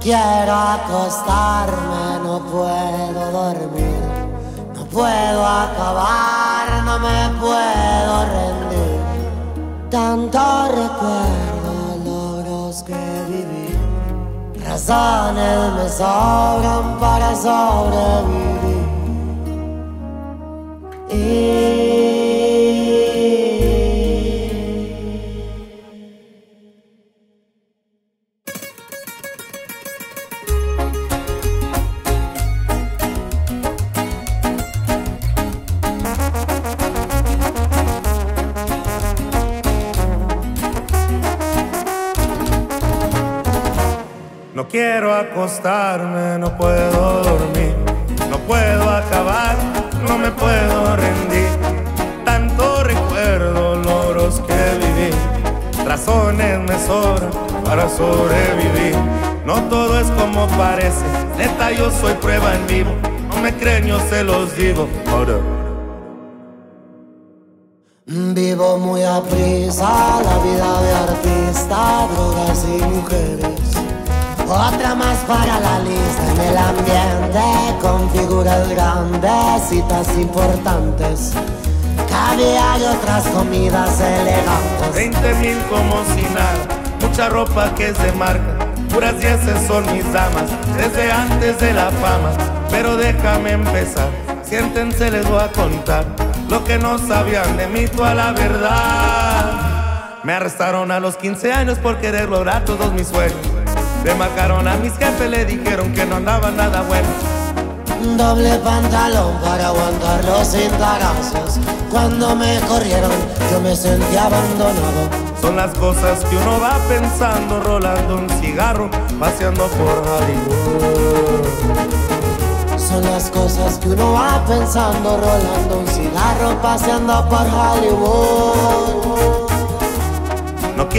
quiero acostarme, no puedo dormir, no puedo acabar, no me puedo rendir. Tanto recuerdo logros que viví, razones me sobran para sobrevivir. No quiero acostarme, no puedo dormir, no puedo acabar, no me puedo rendir. Tanto recuerdo logros que viví, razones me sobran para sobrevivir. No todo es como parece, neta yo soy prueba en vivo, no me creen yo se los digo. Ahora. Vivo muy a prisa la vida de artista, drogas y mujeres. Otra más para la lista en el ambiente, con figuras grandes, citas importantes. Caviar y otras comidas elegantes. 20 mil como si nada, mucha ropa que es de marca, puras dieces son mis damas, desde antes de la fama. Pero déjame empezar, siéntense, les voy a contar lo que no sabían de mí, toda la verdad. Me arrestaron a los 15 años por querer lograr todos mis sueños. Marcaron a mis jefes, le dijeron que no andaba nada bueno. Doble pantalón para aguantar los intereses. Cuando me corrieron, yo me sentí abandonado. Son las cosas que uno va pensando, rolando un cigarro, paseando por Hollywood. Son las cosas que uno va pensando, rolando un cigarro, paseando por Hollywood.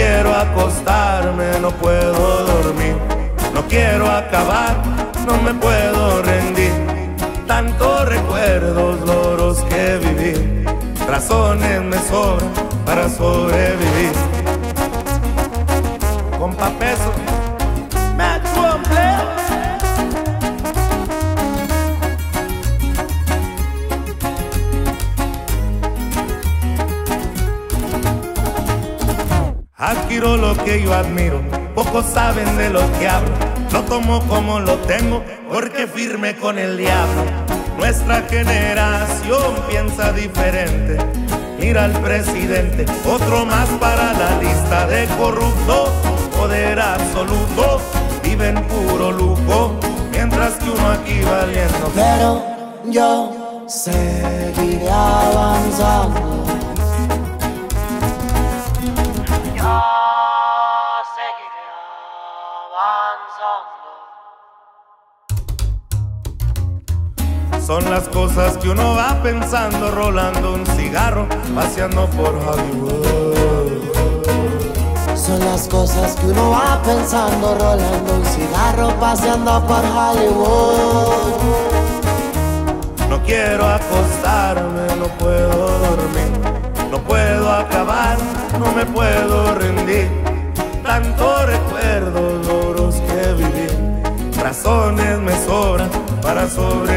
Quiero acostarme, no puedo dormir. No quiero acabar, no me puedo rendir. Tantos recuerdos, loros que viví. Razones me sobran para sobrevivir. Compa peso, Adquiero lo que yo admiro, pocos saben de lo que hablo. Lo tomo como lo tengo, porque firme con el diablo. Nuestra generación piensa diferente. Mira al presidente, otro más para la lista de corruptos. Poder absoluto, vive en puro lujo, mientras que uno aquí valiendo. Pero yo seguiré avanzando. Son las cosas que uno va pensando, rolando un cigarro, paseando por Hollywood. Son las cosas que uno va pensando, rolando un cigarro, paseando por Hollywood. No quiero acostarme, no puedo dormir, no puedo acabar, no me puedo rendir. Tantos recuerdos,